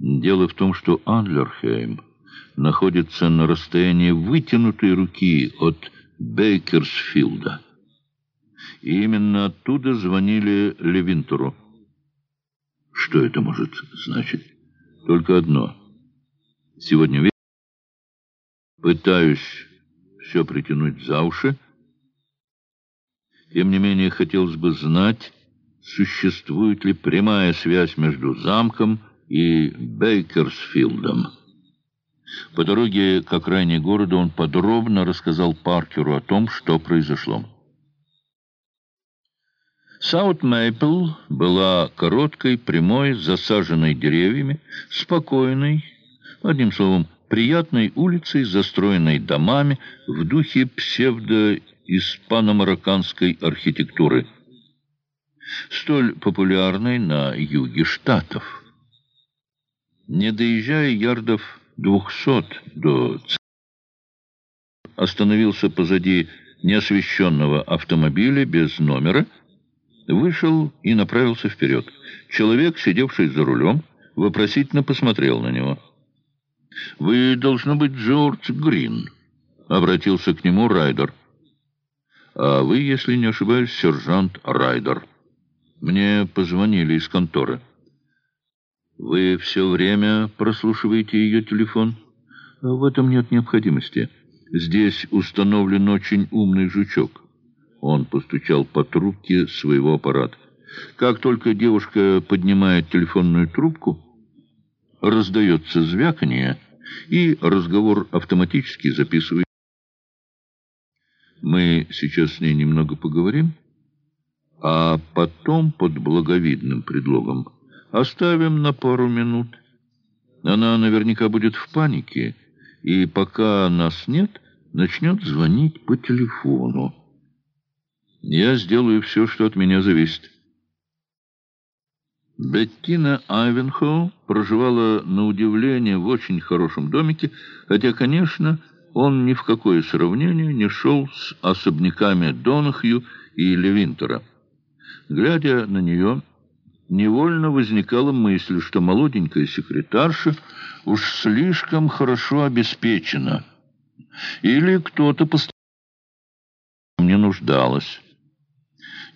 Дело в том, что Андлерхейм находится на расстоянии вытянутой руки от Бейкерсфилда. И именно оттуда звонили Левинтеру. Что это может значить? Только одно. Сегодня вечером пытаюсь все притянуть за уши. Тем не менее, хотелось бы знать, существует ли прямая связь между замком и Бейкерсфилдом. По дороге к окраине города он подробно рассказал Паркеру о том, что произошло. Саут-Мейпл была короткой, прямой, засаженной деревьями, спокойной, одним словом, приятной улицей, застроенной домами в духе псевдо-испано-марокканской архитектуры, столь популярной на юге Штатов. Не доезжая ярдов двухсот до остановился позади неосвещенного автомобиля без номера, вышел и направился вперед. Человек, сидевший за рулем, вопросительно посмотрел на него. «Вы, должно быть, Джордж Грин», — обратился к нему Райдер. «А вы, если не ошибаюсь, сержант Райдер. Мне позвонили из конторы». «Вы все время прослушиваете ее телефон?» «В этом нет необходимости. Здесь установлен очень умный жучок». Он постучал по трубке своего аппарата. Как только девушка поднимает телефонную трубку, раздается звяканье, и разговор автоматически записывает. Мы сейчас с ней немного поговорим, а потом под благовидным предлогом оставим на пару минут. Она наверняка будет в панике, и пока нас нет, начнет звонить по телефону. Я сделаю все, что от меня зависит. Беттина Айвенхоу проживала на удивление в очень хорошем домике, хотя, конечно, он ни в какое сравнение не шел с особняками Донахью и Левинтера. Глядя на нее, невольно возникала мысль, что молоденькая секретарша уж слишком хорошо обеспечена. Или кто-то постоянно не нуждалась.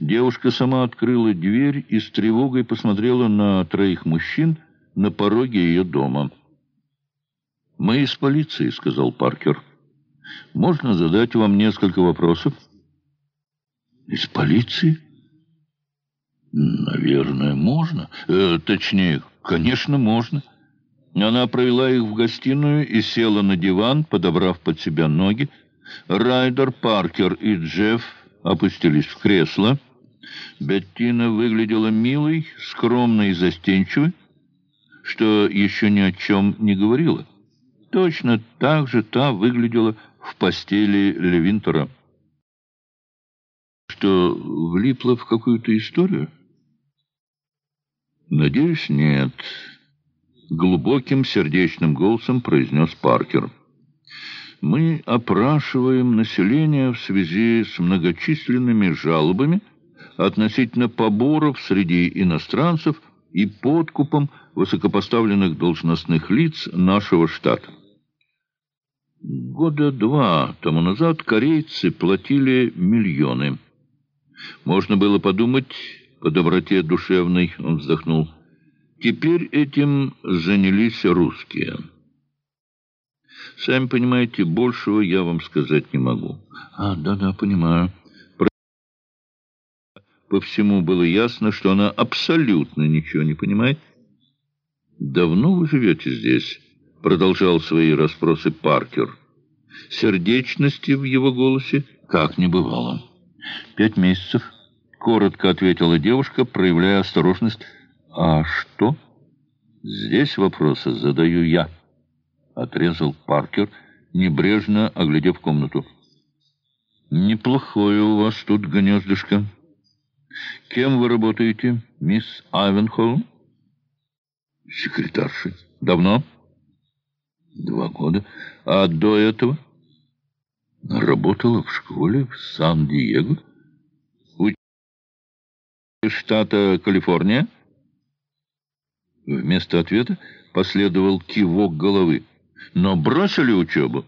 Девушка сама открыла дверь и с тревогой посмотрела на троих мужчин на пороге ее дома. «Мы из полиции», — сказал Паркер. «Можно задать вам несколько вопросов?» «Из полиции?» «Наверное, можно. Э, точнее, конечно, можно». Она провела их в гостиную и села на диван, подобрав под себя ноги. Райдер, Паркер и Джефф опустились в кресло. Беттина выглядела милой, скромной и застенчивой, что еще ни о чем не говорила. Точно так же та выглядела в постели Левинтера. Что, влипла в какую-то историю? Надеюсь, нет. Глубоким сердечным голосом произнес Паркер. Мы опрашиваем население в связи с многочисленными жалобами относительно поборов среди иностранцев и подкупом высокопоставленных должностных лиц нашего штата. Года два тому назад корейцы платили миллионы. Можно было подумать, по доброте душевной он вздохнул, теперь этим занялись русские. Сами понимаете, большего я вам сказать не могу. А, да-да, понимаю. По всему было ясно, что она абсолютно ничего не понимает. «Давно вы живете здесь?» — продолжал свои расспросы Паркер. Сердечности в его голосе как не бывало. «Пять месяцев», — коротко ответила девушка, проявляя осторожность. «А что?» «Здесь вопросы задаю я» отрезал Паркер, небрежно оглядев комнату. «Неплохое у вас тут гнездышко. Кем вы работаете, мисс Айвенхолм?» «Секретаршей. Давно?» «Два года. А до этого?» «Работала в школе в Сан-Диего». «Штата Калифорния?» Вместо ответа последовал кивок головы. «Но бросили учебу?»